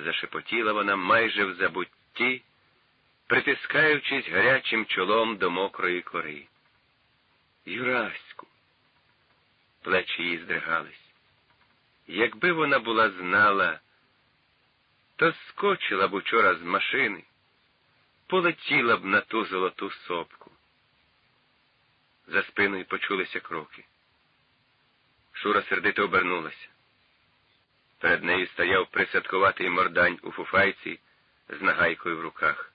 зашепотіла вона майже в забутті, притискаючись гарячим чолом до мокрої кори. Юраську. Плечі її здригались. Якби вона була знала, то скочила б учора з машини, полетіла б на ту золоту сопку. За спиною почулися кроки. Шура сердито обернулася. Перед нею стояв присадкуватий мордань у фуфайці з нагайкою в руках.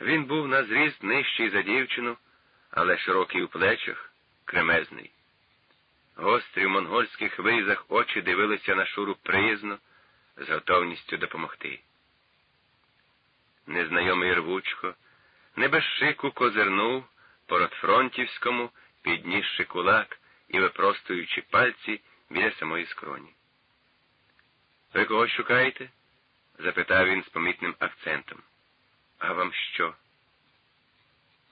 Він був на зріст нижчий за дівчину, але широкий у плечах, кремезний. Гострі в монгольських вирізах очі дивилися на шуру приязно, з готовністю допомогти. Незнайомий рвучко, не без шику козирнув по ротфронтівському, піднісши кулак і випростуючи пальці біля самої скроні. Ви когось шукаєте? запитав він з помітним акцентом. А вам що?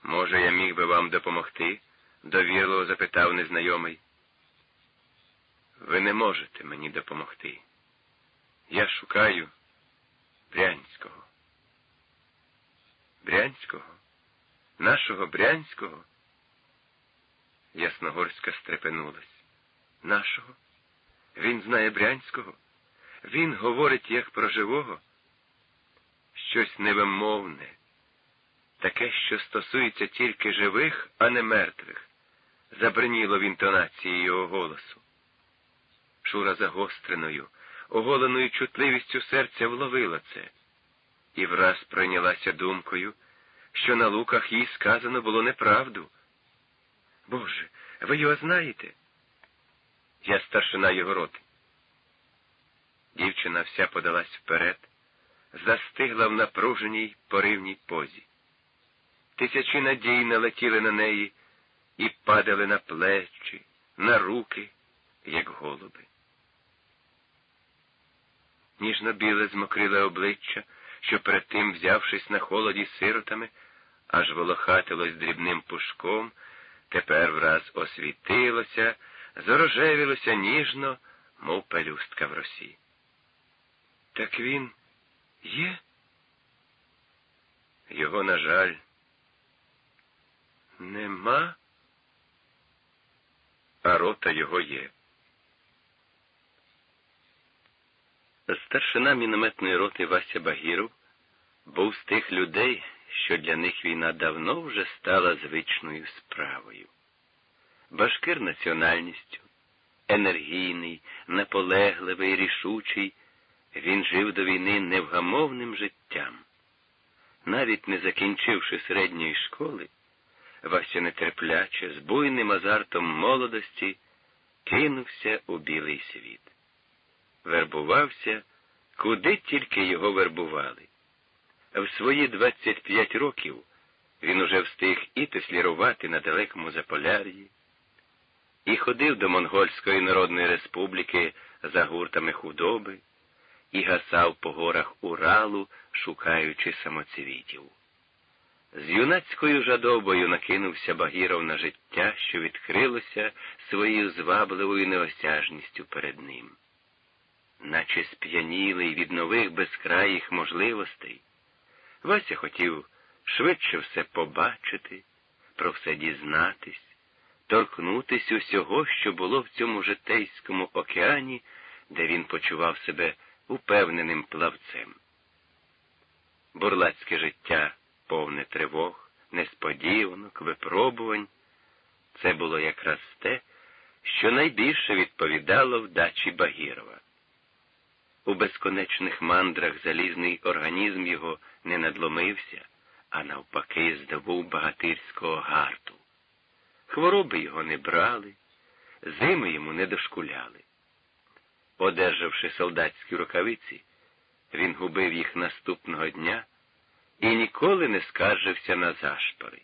Може, я міг би вам допомогти? довірливо запитав незнайомий. Ви не можете мені допомогти. Я шукаю Брянського. Брянського? Нашого Брянського? Ясногорська стрепенулась. Нашого? Він знає Брянського? Він говорить як про живого? Щось невимовне, таке, що стосується тільки живих, а не мертвих, забриніло в інтонації його голосу. Шура загостреною, оголеною чутливістю серця вловила це, і враз пройнялася думкою, що на луках їй сказано було неправду. Боже, ви його знаєте? Я старшина його роти. Дівчина вся подалась вперед, застигла в напруженій поривній позі. Тисячі надій налетіли на неї і падали на плечі, на руки, як голуби. Ніжно біле змокриле обличчя, що перед тим, взявшись на холоді сиротами, аж волохатилось дрібним пушком, тепер враз освітилося, зорожевілося ніжно, мов пелюстка в росі. Так він є? Його, на жаль, нема, а рота його є. Старшина мінометної роти Вася Багіров був з тих людей, що для них війна давно вже стала звичною справою. Башкир національністю, енергійний, наполегливий, рішучий, він жив до війни невгамовним життям. Навіть не закінчивши середньої школи, Вася нетерпляче, з буйним азартом молодості, кинувся у білий світ вербувався, куди тільки його вербували. В свої 25 років він уже встиг і теслірувати на далекому Заполяр'ї, і ходив до Монгольської Народної Республіки за гуртами худоби, і гасав по горах Уралу, шукаючи самоцвітів. З юнацькою жадобою накинувся Багіров на життя, що відкрилося своєю звабливою неосяжністю перед ним наче сп'янілий від нових безкраїх можливостей. Вася хотів швидше все побачити, про все дізнатись, торкнутись усього, що було в цьому житейському океані, де він почував себе упевненим плавцем. Бурлацьке життя повне тривог, несподіванок, випробувань. Це було якраз те, що найбільше відповідало вдачі Багірова. У безконечних мандрах залізний організм його не надломився, а навпаки, здобув багатирського гарту. Хвороби його не брали, зими йому не дошкуляли. Одержавши солдатські рукавиці, він губив їх наступного дня і ніколи не скаржився на зашпори.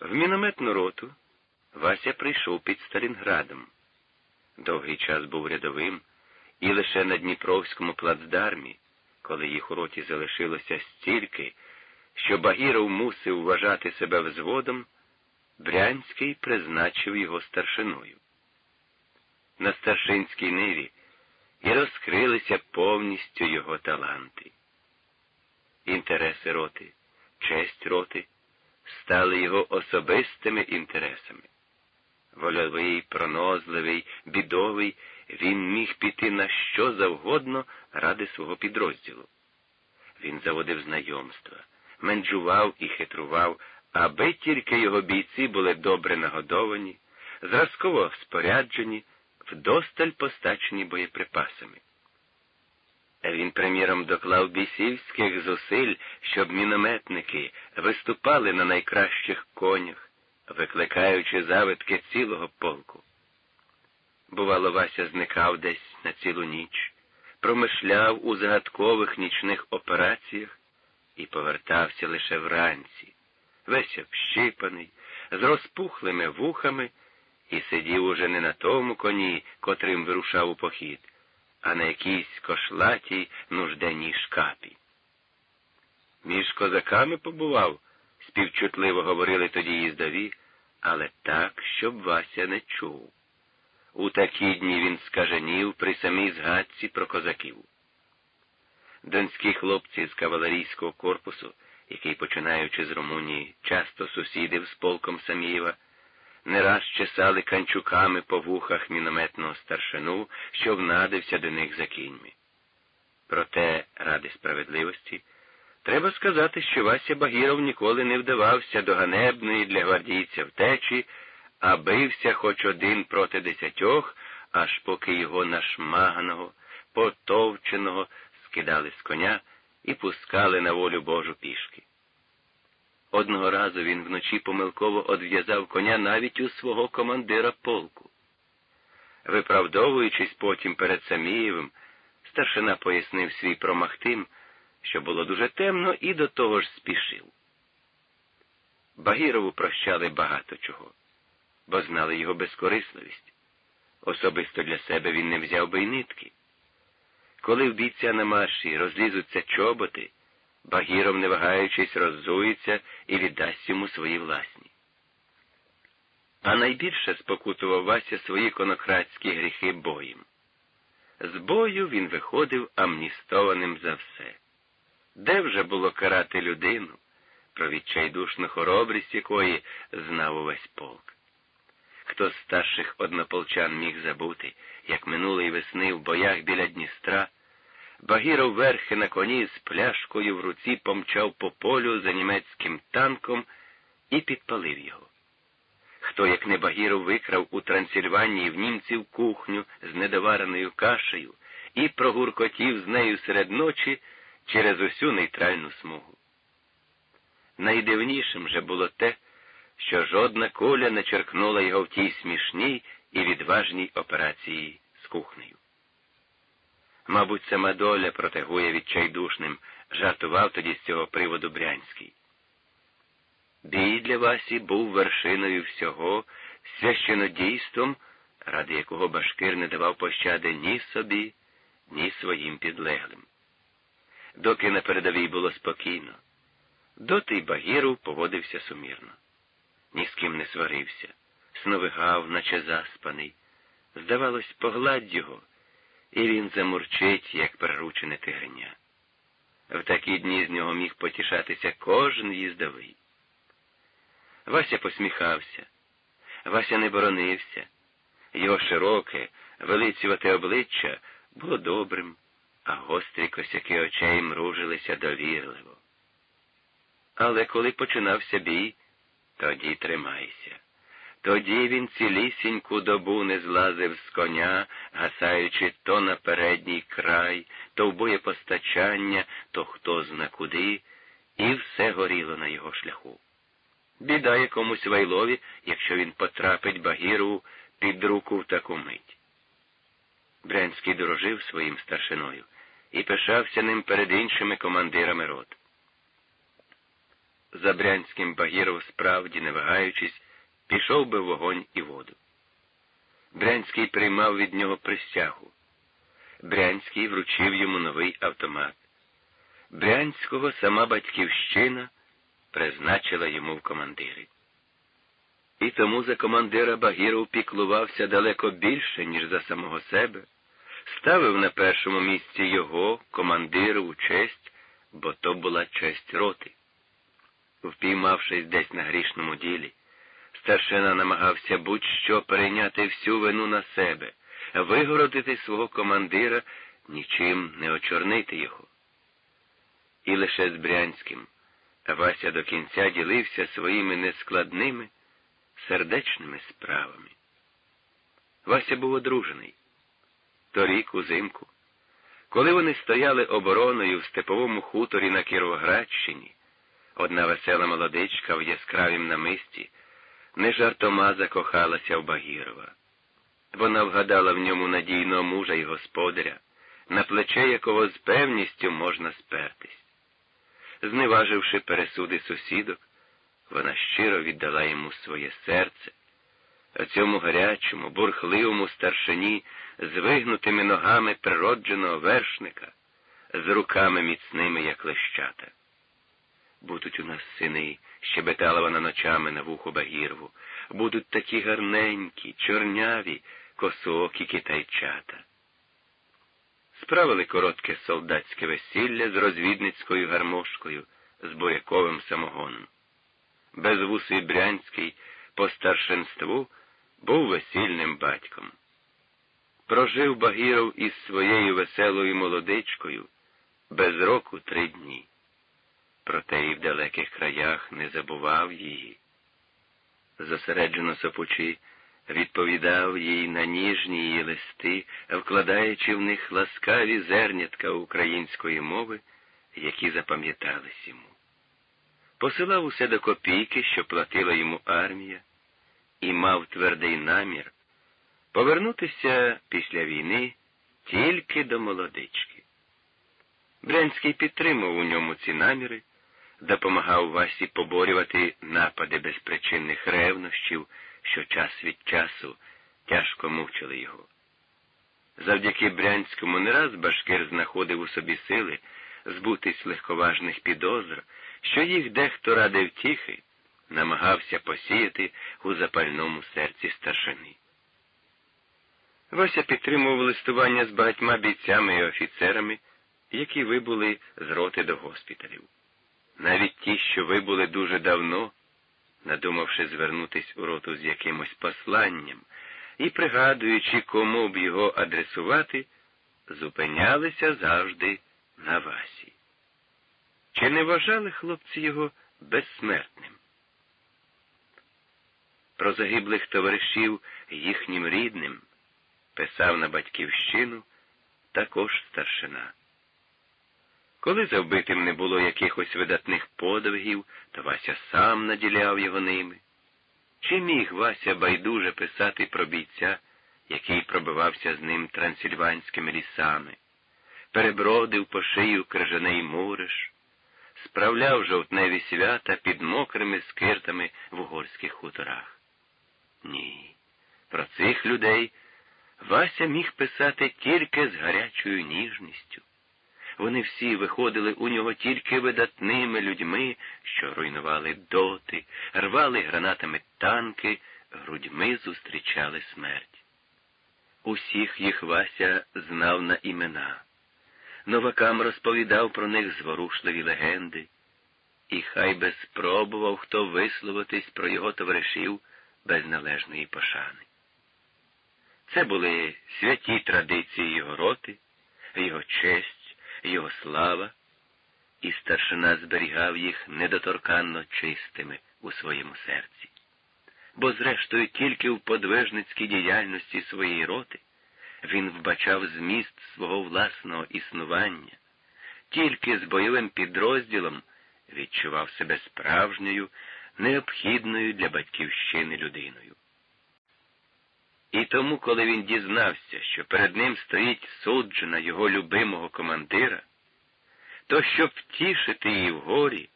В мінометну роту Вася прийшов під Сталінградом. Довгий час був рядовим. І лише на Дніпровському плацдармі, коли їх у роті залишилося стільки, що Багіров мусив вважати себе взводом, Брянський призначив його старшиною. На старшинській ниві і розкрилися повністю його таланти. Інтереси роти, честь роти стали його особистими інтересами. Вольовий, пронозливий, бідовий, він міг піти на що завгодно ради свого підрозділу. Він заводив знайомства, менджував і хитрував, аби тільки його бійці були добре нагодовані, зразково споряджені, вдосталь постачені боєприпасами. Він, приміром, доклав бісівських зусиль, щоб мінометники виступали на найкращих конях, викликаючи завитки цілого полку. Бувало, Вася зникав десь на цілу ніч, промишляв у загадкових нічних операціях і повертався лише вранці, весь общипаний, з розпухлими вухами, і сидів уже не на тому коні, котрим вирушав у похід а на якійсь кошлатій нужденній шкапі. Між козаками побував, співчутливо говорили тоді їздові, але так, щоб Вася не чув. У такі дні він скаженів при самій згадці про козаків. Донські хлопці з кавалерійського корпусу, який, починаючи з Румунії, часто сусідив з полком Самієва, не раз чесали канчуками по вухах мінометного старшину, що внадився до них за кіньми. Проте, ради справедливості, треба сказати, що Вася Багіров ніколи не вдавався до ганебної для гвардійця втечі, а бився хоч один проти десятьох, аж поки його нашмаганого, потовченого скидали з коня і пускали на волю Божу пішки. Одного разу він вночі помилково одв'язав коня навіть у свого командира полку. Виправдовуючись потім перед Самієвим, старшина пояснив свій промах тим, що було дуже темно і до того ж спішив. Багірову прощали багато чого, бо знали його безкорисливість. Особисто для себе він не взяв би й нитки. Коли в бійця на марші розлізуться чоботи, Багіров, не вагаючись, роззується і віддасть йому свої власні. А найбільше спокутував Вася свої конократські гріхи боєм. З бою він виходив амністованим за все. Де вже було карати людину, про відчайдушну хоробрість якої знав увесь полк? Хто з старших однополчан міг забути, як минулої весни в боях біля Дністра Багіров верхи на коні з пляшкою в руці помчав по полю за німецьким танком і підпалив його. Хто, як не Багіров, викрав у Трансильванії в німців кухню з недовареною кашею і прогуркотів з нею серед ночі через усю нейтральну смугу. Найдивнішим же було те, що жодна куля не черкнула його в тій смішній і відважній операції з кухнею. Мабуть, сама доля протегує відчайдушним, жартував тоді з цього приводу Брянський. Бій для Васі був вершиною всього, священодійством, ради якого Башкир не давав пощади ні собі, ні своїм підлеглим. Доки на передовій було спокійно, доти й Багіров поводився сумірно. Ні з ким не сварився, сновигав, наче заспаний. Здавалось, погладь його і він замурчить, як приручене тигриня. В такі дні з нього міг потішатися кожен їздовий. Вася посміхався, Вася не боронився, його широке, велицювате обличчя було добрим, а гострі косяки очей мружилися довірливо. Але коли починався бій, тоді тримайся. Тоді він цілісіньку добу не злазив з коня, гасаючи то на передній край, то в боєпостачання, то хто зна куди, і все горіло на його шляху. Біда якомусь Вайлові, якщо він потрапить Багіру під руку в таку мить. Брянський дорожив своїм старшиною і пишався ним перед іншими командирами рот. За Брянським Багіров справді, не вагаючись, пішов би вогонь і воду. Брянський приймав від нього присягу. Брянський вручив йому новий автомат. Брянського сама батьківщина призначила йому в командири. І тому за командира Багіров піклувався далеко більше, ніж за самого себе, ставив на першому місці його, командирову честь, бо то була честь роти. Впіймавшись десь на грішному ділі, старшина намагався будь-що перейняти всю вину на себе, вигородити свого командира, нічим не очорнити його. І лише з Брянським Вася до кінця ділився своїми нескладними, сердечними справами. Вася був одружений. Торік узимку, коли вони стояли обороною в степовому хуторі на Кіровоградщині, одна весела молодичка в яскравім намисті не жартома закохалася в Багірова. Вона вгадала в ньому надійного мужа і господаря, на плече якого з певністю можна спертись. Зневаживши пересуди сусідок, вона щиро віддала йому своє серце, а цьому гарячому, бурхливому старшині з вигнутими ногами природженого вершника, з руками міцними, як лещата. Будуть у нас сини, щебетала вона ночами на вуху Багірву, будуть такі гарненькі, чорняві, косоокі китайчата. Справили коротке солдатське весілля з розвідницькою гармошкою, з буряковим самогоном. Безвусий Брянський по старшинству був весільним батьком. Прожив Багіров із своєю веселою молодичкою без року три дні. Проте і в далеких краях не забував її. Зосереджено сопучи, відповідав їй на ніжні її листи, вкладаючи в них ласкаві зернятка української мови, які запам'ятались йому. Посилав усе до копійки, що платила йому армія, і мав твердий намір повернутися після війни тільки до молодички. Брянський підтримав у ньому ці наміри, допомагав Васі поборювати напади безпричинних ревнощів, що час від часу тяжко мучили його. Завдяки Брянському не раз Башкир знаходив у собі сили збутись легковажних підозр, що їх дехто ради втіхи намагався посіяти у запальному серці старшини. Вася підтримував листування з багатьма бійцями і офіцерами, які вибули з роти до госпіталів. Навіть ті, що вибули дуже давно, надумавши звернутись у роту з якимось посланням і пригадуючи, кому б його адресувати, зупинялися завжди на Васі. Чи не вважали хлопці його безсмертним? Про загиблих товаришів їхнім рідним писав на батьківщину також старшина. Коли за вбитим не було якихось видатних подвигів, то Вася сам наділяв його ними. Чи міг Вася байдуже писати про бійця, який пробивався з ним трансильванськими лісами, перебродив по шию крижаний муриш, справляв жовтневі свята під мокрими скиртами в угорських хуторах? Ні, про цих людей Вася міг писати тільки з гарячою ніжністю. Вони всі виходили у нього тільки видатними людьми, що руйнували доти, рвали гранатами танки, грудьми зустрічали смерть. Усіх їх Вася знав на імена. Новакам розповідав про них зворушливі легенди, і хай би спробував хто висловитись про його товаришів без належної пошани. Це були святі традиції його роти, його честь, його слава, і старшина зберігав їх недоторканно чистими у своєму серці. Бо, зрештою, тільки в подвижницькій діяльності своєї роти він вбачав зміст свого власного існування, тільки з бойовим підрозділом відчував себе справжньою, необхідною для батьківщини людиною. І тому, коли він дізнався, що перед ним стоїть суджена його любимого командира, то щоб втішити її в горі,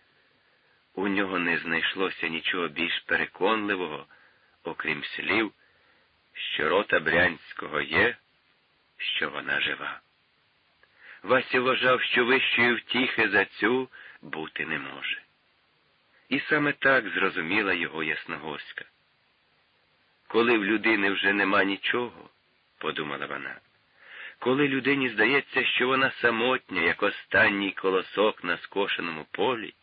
у нього не знайшлося нічого більш переконливого, окрім слів, що рота Брянського є, що вона жива. Вася вважав, що вищої втіхи за цю бути не може. І саме так зрозуміла його Ясногорська. Коли в людини вже нема нічого, подумала вона, Коли людині здається, що вона самотня, як останній колосок на скошеному полі,